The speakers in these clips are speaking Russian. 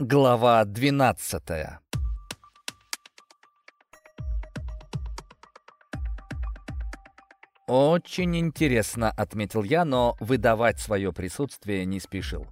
Глава 12 «Очень интересно», — отметил я, но выдавать свое присутствие не спешил.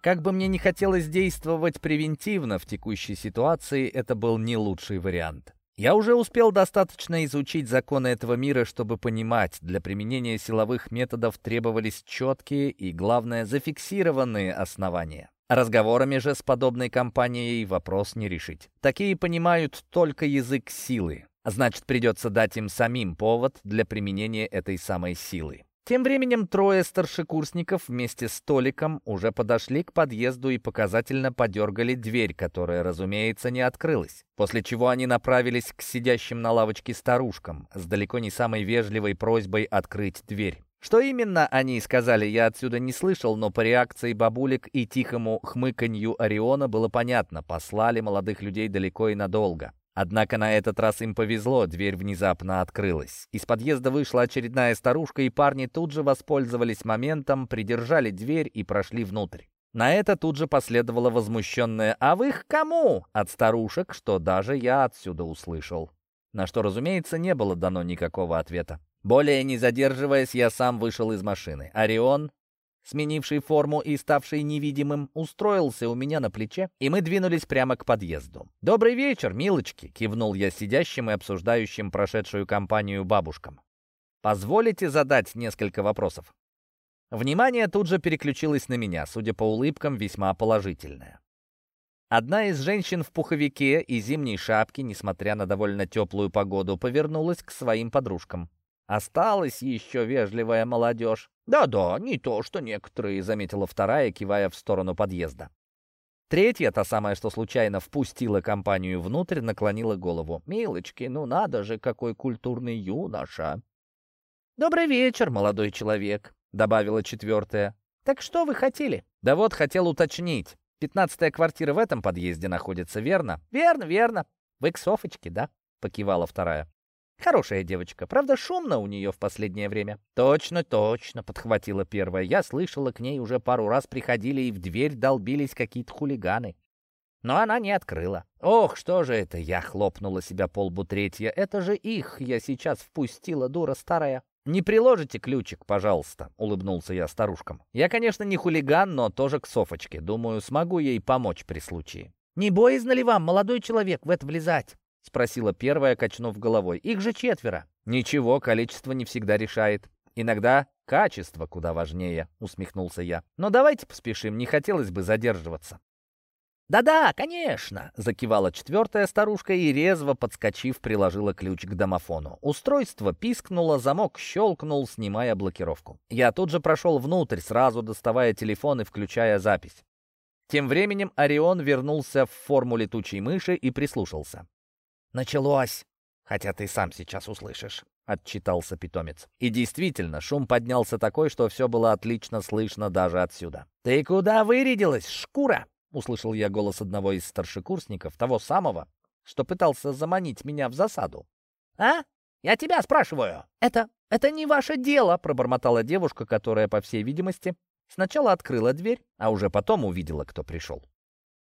Как бы мне не хотелось действовать превентивно в текущей ситуации, это был не лучший вариант. Я уже успел достаточно изучить законы этого мира, чтобы понимать, для применения силовых методов требовались четкие и, главное, зафиксированные основания. Разговорами же с подобной компанией вопрос не решить. Такие понимают только язык силы. Значит, придется дать им самим повод для применения этой самой силы. Тем временем трое старшекурсников вместе с Толиком уже подошли к подъезду и показательно подергали дверь, которая, разумеется, не открылась. После чего они направились к сидящим на лавочке старушкам с далеко не самой вежливой просьбой открыть дверь. Что именно они сказали, я отсюда не слышал, но по реакции бабулек и тихому хмыканью Ориона было понятно, послали молодых людей далеко и надолго. Однако на этот раз им повезло, дверь внезапно открылась. Из подъезда вышла очередная старушка, и парни тут же воспользовались моментом, придержали дверь и прошли внутрь. На это тут же последовало возмущенное «А вы к кому?» от старушек, что даже я отсюда услышал. На что, разумеется, не было дано никакого ответа. Более не задерживаясь, я сам вышел из машины. Орион, сменивший форму и ставший невидимым, устроился у меня на плече, и мы двинулись прямо к подъезду. «Добрый вечер, милочки!» — кивнул я сидящим и обсуждающим прошедшую кампанию бабушкам. «Позволите задать несколько вопросов?» Внимание тут же переключилось на меня, судя по улыбкам, весьма положительное. Одна из женщин в пуховике и зимней шапке, несмотря на довольно теплую погоду, повернулась к своим подружкам. Осталась еще вежливая молодежь. «Да-да, не то, что некоторые», — заметила вторая, кивая в сторону подъезда. Третья, та самая, что случайно впустила компанию внутрь, наклонила голову. «Милочки, ну надо же, какой культурный юноша!» «Добрый вечер, молодой человек», — добавила четвертая. «Так что вы хотели?» «Да вот, хотел уточнить. Пятнадцатая квартира в этом подъезде находится, верно?» «Верно, верно. Вы к Софочке, да?» — покивала вторая. Хорошая девочка, правда, шумно у нее в последнее время. Точно, точно, подхватила первая. Я слышала, к ней уже пару раз приходили и в дверь долбились какие-то хулиганы. Но она не открыла. Ох, что же это? Я хлопнула себя по лбу третья. Это же их я сейчас впустила, дура старая. «Не приложите ключик, пожалуйста», — улыбнулся я старушкам. «Я, конечно, не хулиган, но тоже к Софочке. Думаю, смогу ей помочь при случае». «Не боязно ли вам, молодой человек, в это влезать?» — спросила первая, качнув головой. «Их же четверо». «Ничего, количество не всегда решает. Иногда качество куда важнее», — усмехнулся я. «Но давайте поспешим, не хотелось бы задерживаться». «Да-да, конечно!» — закивала четвертая старушка и, резво подскочив, приложила ключ к домофону. Устройство пискнуло, замок щелкнул, снимая блокировку. Я тут же прошел внутрь, сразу доставая телефон и включая запись. Тем временем Орион вернулся в форму летучей мыши и прислушался. «Началось! Хотя ты сам сейчас услышишь», — отчитался питомец. И действительно, шум поднялся такой, что все было отлично слышно даже отсюда. «Ты куда вырядилась, шкура?» — услышал я голос одного из старшекурсников, того самого, что пытался заманить меня в засаду. «А? Я тебя спрашиваю!» «Это... это не ваше дело!» — пробормотала девушка, которая, по всей видимости, сначала открыла дверь, а уже потом увидела, кто пришел.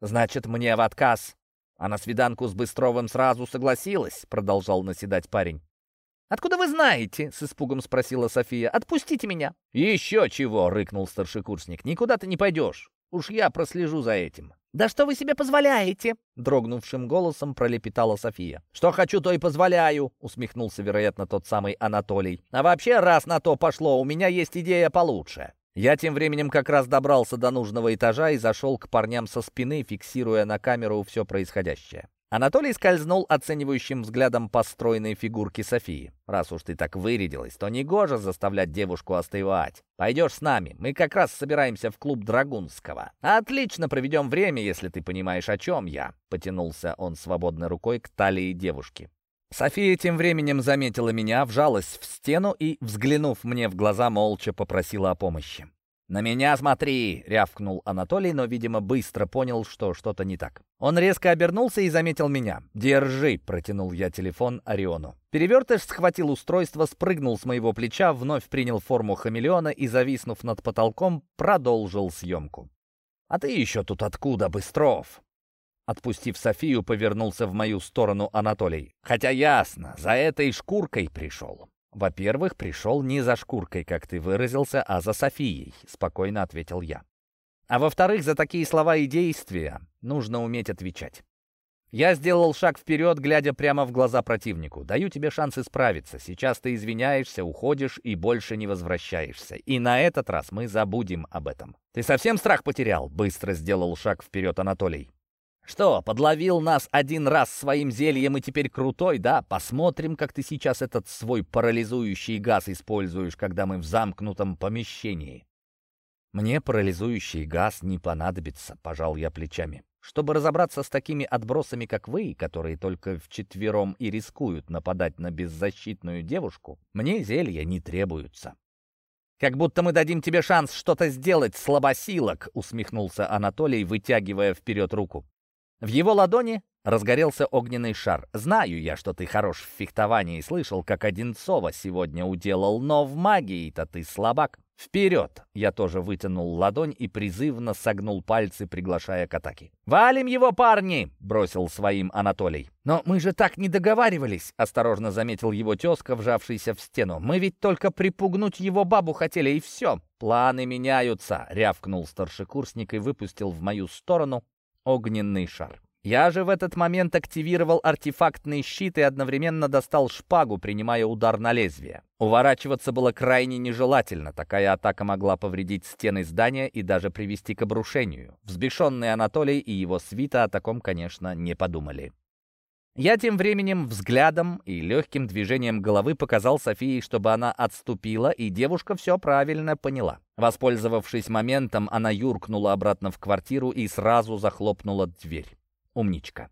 «Значит, мне в отказ!» А на свиданку с Быстровым сразу согласилась, продолжал наседать парень. «Откуда вы знаете?» — с испугом спросила София. «Отпустите меня!» «Еще чего!» — рыкнул старшекурсник. «Никуда ты не пойдешь. Уж я прослежу за этим». «Да что вы себе позволяете?» — дрогнувшим голосом пролепетала София. «Что хочу, то и позволяю», — усмехнулся, вероятно, тот самый Анатолий. «А вообще, раз на то пошло, у меня есть идея получше». Я тем временем как раз добрался до нужного этажа и зашел к парням со спины, фиксируя на камеру все происходящее. Анатолий скользнул оценивающим взглядом по фигурке Софии. «Раз уж ты так вырядилась, то не гоже заставлять девушку остывать. Пойдешь с нами, мы как раз собираемся в клуб Драгунского. Отлично проведем время, если ты понимаешь, о чем я», — потянулся он свободной рукой к талии девушки. София тем временем заметила меня, вжалась в стену и, взглянув мне в глаза, молча попросила о помощи. «На меня смотри!» — рявкнул Анатолий, но, видимо, быстро понял, что что-то не так. Он резко обернулся и заметил меня. «Держи!» — протянул я телефон Ориону. Перевертыш схватил устройство, спрыгнул с моего плеча, вновь принял форму хамелеона и, зависнув над потолком, продолжил съемку. «А ты еще тут откуда, Быстров?» Отпустив Софию, повернулся в мою сторону Анатолий. «Хотя ясно, за этой шкуркой пришел». «Во-первых, пришел не за шкуркой, как ты выразился, а за Софией», — спокойно ответил я. «А во-вторых, за такие слова и действия нужно уметь отвечать. Я сделал шаг вперед, глядя прямо в глаза противнику. Даю тебе шанс исправиться. Сейчас ты извиняешься, уходишь и больше не возвращаешься. И на этот раз мы забудем об этом. Ты совсем страх потерял? Быстро сделал шаг вперед Анатолий. Что, подловил нас один раз своим зельем и теперь крутой, да? Посмотрим, как ты сейчас этот свой парализующий газ используешь, когда мы в замкнутом помещении. Мне парализующий газ не понадобится, пожал я плечами. Чтобы разобраться с такими отбросами, как вы, которые только вчетвером и рискуют нападать на беззащитную девушку, мне зелья не требуются. «Как будто мы дадим тебе шанс что-то сделать, слабосилок!» — усмехнулся Анатолий, вытягивая вперед руку. В его ладони разгорелся огненный шар. «Знаю я, что ты хорош в фехтовании, слышал, как Одинцова сегодня уделал, но в магии-то ты слабак. «Вперед!» Я тоже вытянул ладонь и призывно согнул пальцы, приглашая к атаке. «Валим его, парни!» — бросил своим Анатолий. «Но мы же так не договаривались!» — осторожно заметил его тезка, вжавшийся в стену. «Мы ведь только припугнуть его бабу хотели, и все!» «Планы меняются!» — рявкнул старшекурсник и выпустил в мою сторону огненный шар. Я же в этот момент активировал артефактный щит и одновременно достал шпагу, принимая удар на лезвие. Уворачиваться было крайне нежелательно. Такая атака могла повредить стены здания и даже привести к обрушению. Взбешенный Анатолий и его свита о таком, конечно, не подумали. Я тем временем взглядом и легким движением головы показал Софии, чтобы она отступила, и девушка все правильно поняла. Воспользовавшись моментом, она юркнула обратно в квартиру и сразу захлопнула дверь. Умничка.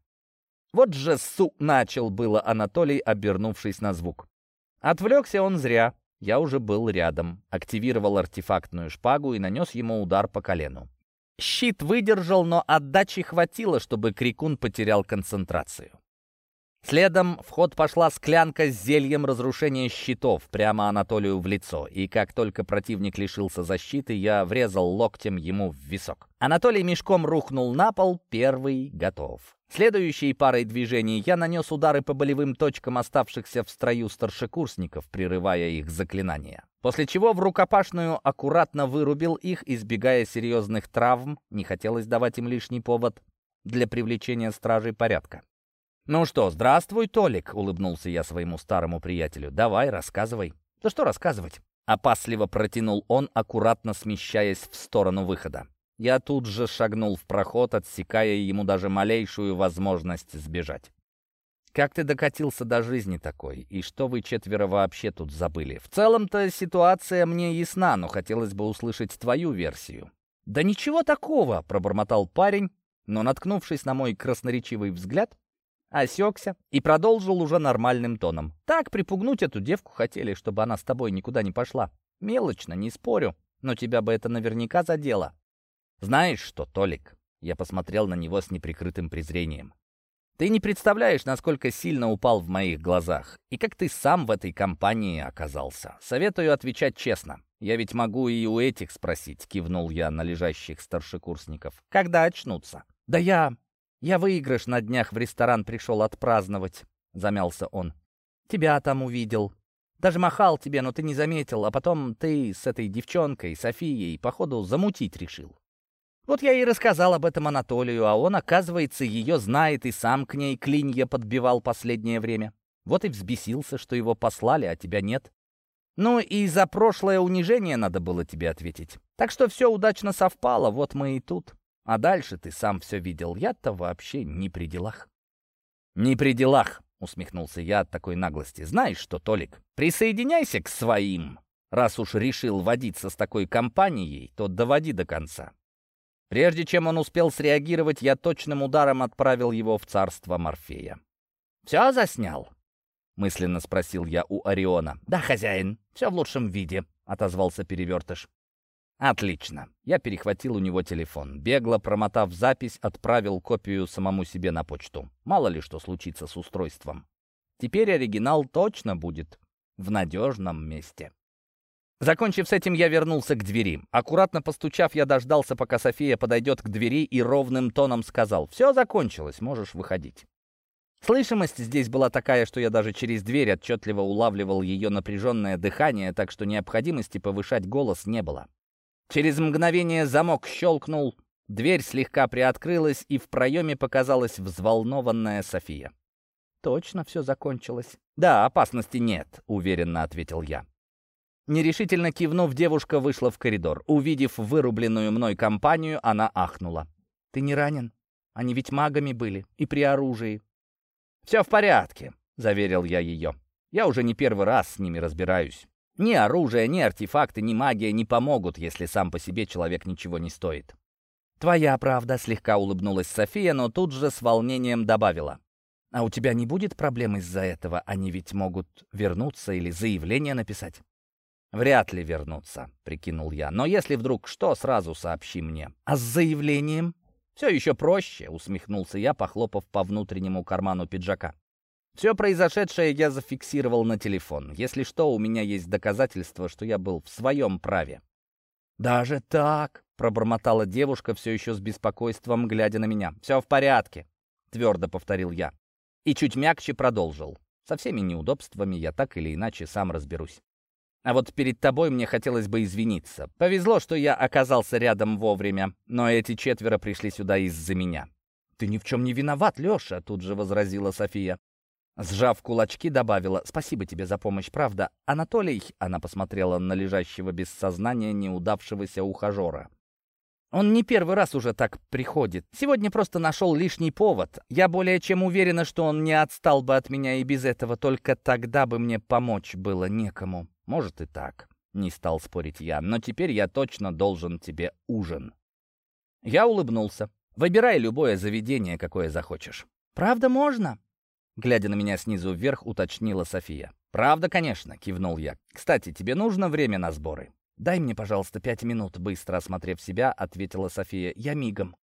Вот же су... Начал было Анатолий, обернувшись на звук. Отвлекся он зря. Я уже был рядом. Активировал артефактную шпагу и нанес ему удар по колену. Щит выдержал, но отдачи хватило, чтобы Крикун потерял концентрацию. Следом в ход пошла склянка с зельем разрушения щитов прямо Анатолию в лицо, и как только противник лишился защиты, я врезал локтем ему в висок. Анатолий мешком рухнул на пол, первый готов. Следующей парой движений я нанес удары по болевым точкам оставшихся в строю старшекурсников, прерывая их заклинания. После чего в рукопашную аккуратно вырубил их, избегая серьезных травм, не хотелось давать им лишний повод для привлечения стражей порядка. «Ну что, здравствуй, Толик», — улыбнулся я своему старому приятелю. «Давай, рассказывай». «Да что рассказывать?» Опасливо протянул он, аккуратно смещаясь в сторону выхода. Я тут же шагнул в проход, отсекая ему даже малейшую возможность сбежать. «Как ты докатился до жизни такой? И что вы четверо вообще тут забыли? В целом-то ситуация мне ясна, но хотелось бы услышать твою версию». «Да ничего такого!» — пробормотал парень, но, наткнувшись на мой красноречивый взгляд, Осекся и продолжил уже нормальным тоном. Так припугнуть эту девку хотели, чтобы она с тобой никуда не пошла. Мелочно, не спорю, но тебя бы это наверняка задело. Знаешь что, Толик? Я посмотрел на него с неприкрытым презрением. Ты не представляешь, насколько сильно упал в моих глазах, и как ты сам в этой компании оказался. Советую отвечать честно. Я ведь могу и у этих спросить, кивнул я на лежащих старшекурсников. Когда очнутся? Да я... «Я выигрыш на днях в ресторан пришел отпраздновать», — замялся он. «Тебя там увидел. Даже махал тебе, но ты не заметил, а потом ты с этой девчонкой, Софией, походу, замутить решил. Вот я и рассказал об этом Анатолию, а он, оказывается, ее знает и сам к ней клинья подбивал последнее время. Вот и взбесился, что его послали, а тебя нет. Ну и за прошлое унижение надо было тебе ответить. Так что все удачно совпало, вот мы и тут. А дальше ты сам все видел. Я-то вообще не при делах». «Не при делах», — усмехнулся я от такой наглости. «Знаешь что, Толик, присоединяйся к своим. Раз уж решил водиться с такой компанией, то доводи до конца». Прежде чем он успел среагировать, я точным ударом отправил его в царство Морфея. «Все заснял?» — мысленно спросил я у Ориона. «Да, хозяин, все в лучшем виде», — отозвался перевертыш. Отлично. Я перехватил у него телефон. Бегло промотав запись, отправил копию самому себе на почту. Мало ли что случится с устройством. Теперь оригинал точно будет в надежном месте. Закончив с этим, я вернулся к двери. Аккуратно постучав, я дождался, пока София подойдет к двери и ровным тоном сказал «Все закончилось, можешь выходить». Слышимость здесь была такая, что я даже через дверь отчетливо улавливал ее напряженное дыхание, так что необходимости повышать голос не было. Через мгновение замок щелкнул, дверь слегка приоткрылась, и в проеме показалась взволнованная София. «Точно все закончилось?» «Да, опасности нет», — уверенно ответил я. Нерешительно кивнув, девушка вышла в коридор. Увидев вырубленную мной компанию, она ахнула. «Ты не ранен? Они ведь магами были и при оружии». «Все в порядке», — заверил я ее. «Я уже не первый раз с ними разбираюсь. Ни оружие, ни артефакты, ни магия не помогут, если сам по себе человек ничего не стоит». «Твоя правда», — слегка улыбнулась София, но тут же с волнением добавила. «А у тебя не будет проблем из-за этого? Они ведь могут вернуться или заявление написать». «Вряд ли вернутся», — прикинул я. «Но если вдруг что, сразу сообщи мне». «А с заявлением?» «Все еще проще», — усмехнулся я, похлопав по внутреннему карману пиджака. Все произошедшее я зафиксировал на телефон. Если что, у меня есть доказательства, что я был в своем праве. «Даже так?» — пробормотала девушка, все еще с беспокойством, глядя на меня. «Все в порядке», — твердо повторил я. И чуть мягче продолжил. «Со всеми неудобствами я так или иначе сам разберусь. А вот перед тобой мне хотелось бы извиниться. Повезло, что я оказался рядом вовремя, но эти четверо пришли сюда из-за меня». «Ты ни в чем не виноват, Леша», — тут же возразила София. Сжав кулачки, добавила «Спасибо тебе за помощь, правда. Анатолий...» — она посмотрела на лежащего без сознания неудавшегося ухажера. «Он не первый раз уже так приходит. Сегодня просто нашел лишний повод. Я более чем уверена, что он не отстал бы от меня и без этого, только тогда бы мне помочь было некому». Может и так, не стал спорить я, но теперь я точно должен тебе ужин. Я улыбнулся. Выбирай любое заведение, какое захочешь. Правда можно? Глядя на меня снизу вверх, уточнила София. «Правда, конечно», — кивнул я. «Кстати, тебе нужно время на сборы?» «Дай мне, пожалуйста, пять минут», — быстро осмотрев себя, ответила София. «Я мигом».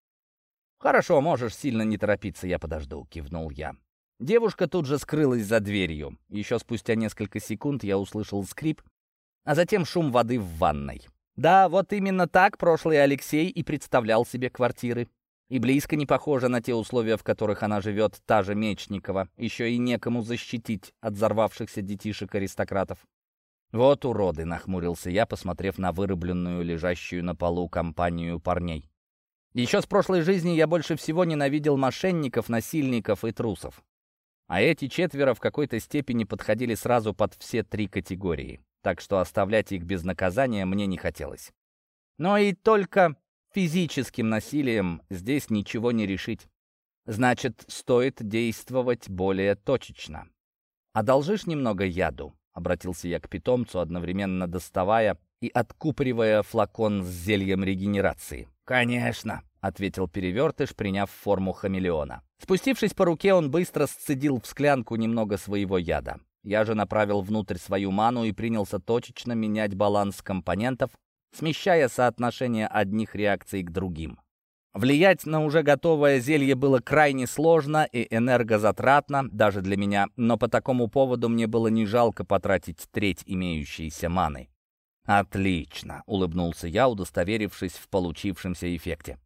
«Хорошо, можешь сильно не торопиться, я подожду», — кивнул я. Девушка тут же скрылась за дверью. Еще спустя несколько секунд я услышал скрип, а затем шум воды в ванной. Да, вот именно так прошлый Алексей и представлял себе квартиры. И близко не похоже на те условия, в которых она живет, та же Мечникова. Еще и некому защитить от взорвавшихся детишек-аристократов. «Вот уроды!» — нахмурился я, посмотрев на вырубленную, лежащую на полу компанию парней. Еще с прошлой жизни я больше всего ненавидел мошенников, насильников и трусов. А эти четверо в какой-то степени подходили сразу под все три категории, так что оставлять их без наказания мне не хотелось. Но и только физическим насилием здесь ничего не решить. Значит, стоит действовать более точечно. «Одолжишь немного яду?» — обратился я к питомцу, одновременно доставая и откупоривая флакон с зельем регенерации. «Конечно!» — ответил перевертыш, приняв форму хамелеона. Спустившись по руке, он быстро сцедил в склянку немного своего яда. Я же направил внутрь свою ману и принялся точечно менять баланс компонентов, смещая соотношение одних реакций к другим. Влиять на уже готовое зелье было крайне сложно и энергозатратно, даже для меня, но по такому поводу мне было не жалко потратить треть имеющейся маны. «Отлично!» — улыбнулся я, удостоверившись в получившемся эффекте.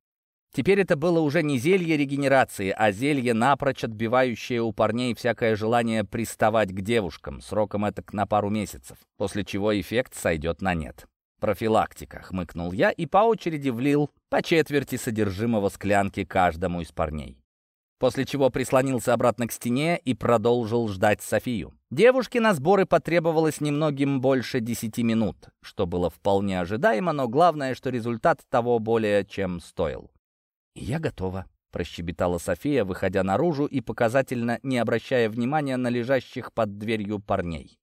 Теперь это было уже не зелье регенерации, а зелье, напрочь отбивающее у парней всякое желание приставать к девушкам, сроком это на пару месяцев, после чего эффект сойдет на нет. «Профилактика», — хмыкнул я и по очереди влил по четверти содержимого склянки каждому из парней. После чего прислонился обратно к стене и продолжил ждать Софию. Девушке на сборы потребовалось немногим больше десяти минут, что было вполне ожидаемо, но главное, что результат того более чем стоил. «Я готова», — прощебетала София, выходя наружу и показательно не обращая внимания на лежащих под дверью парней.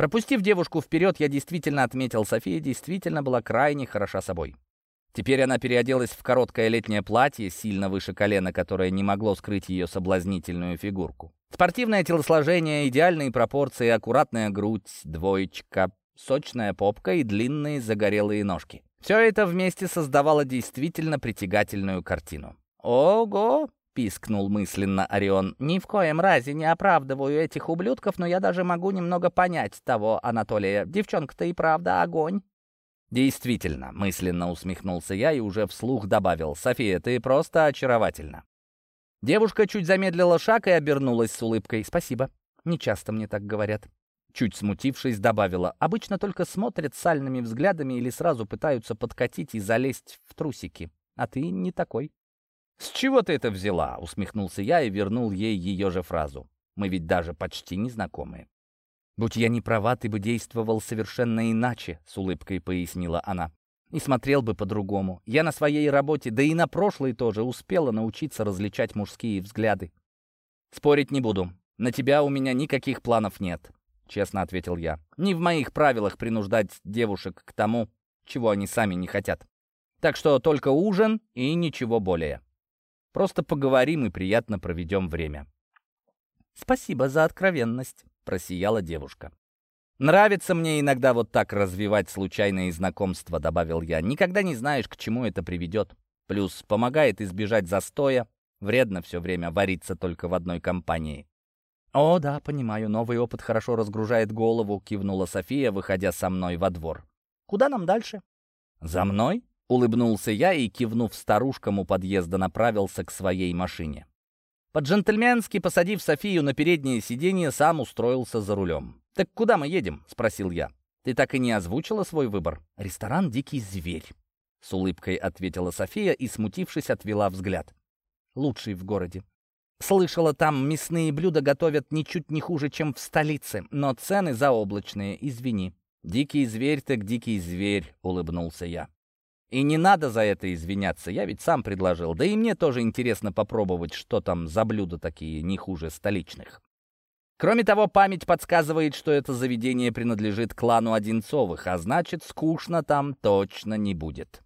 Пропустив девушку вперед, я действительно отметил, София действительно была крайне хороша собой. Теперь она переоделась в короткое летнее платье, сильно выше колена, которое не могло скрыть ее соблазнительную фигурку. Спортивное телосложение, идеальные пропорции, аккуратная грудь, двоечка, сочная попка и длинные загорелые ножки. Все это вместе создавало действительно притягательную картину. «Ого!» — пискнул мысленно Орион. «Ни в коем разе не оправдываю этих ублюдков, но я даже могу немного понять того Анатолия. Девчонка-то и правда огонь». «Действительно», — мысленно усмехнулся я и уже вслух добавил. «София, ты просто очаровательна». Девушка чуть замедлила шаг и обернулась с улыбкой. «Спасибо. Не часто мне так говорят». Чуть смутившись, добавила. «Обычно только смотрят сальными взглядами или сразу пытаются подкатить и залезть в трусики. А ты не такой». «С чего ты это взяла?» — усмехнулся я и вернул ей ее же фразу. «Мы ведь даже почти не знакомы». «Будь я не права, ты бы действовал совершенно иначе», — с улыбкой пояснила она. «И смотрел бы по-другому. Я на своей работе, да и на прошлой тоже, успела научиться различать мужские взгляды». «Спорить не буду. На тебя у меня никаких планов нет», — честно ответил я. «Не в моих правилах принуждать девушек к тому, чего они сами не хотят. Так что только ужин и ничего более». Просто поговорим и приятно проведем время». «Спасибо за откровенность», — просияла девушка. «Нравится мне иногда вот так развивать случайные знакомства», — добавил я. «Никогда не знаешь, к чему это приведет. Плюс помогает избежать застоя. Вредно все время вариться только в одной компании». «О, да, понимаю, новый опыт хорошо разгружает голову», — кивнула София, выходя со мной во двор. «Куда нам дальше?» «За мной?» Улыбнулся я и, кивнув старушкам у подъезда, направился к своей машине. По-джентльменски, посадив Софию на переднее сиденье, сам устроился за рулем. «Так куда мы едем?» — спросил я. «Ты так и не озвучила свой выбор?» «Ресторан «Дикий зверь», — с улыбкой ответила София и, смутившись, отвела взгляд. «Лучший в городе. Слышала, там мясные блюда готовят ничуть не хуже, чем в столице, но цены заоблачные, извини». «Дикий зверь так дикий зверь», — улыбнулся я. И не надо за это извиняться, я ведь сам предложил. Да и мне тоже интересно попробовать, что там за блюда такие не хуже столичных. Кроме того, память подсказывает, что это заведение принадлежит клану Одинцовых, а значит, скучно там точно не будет.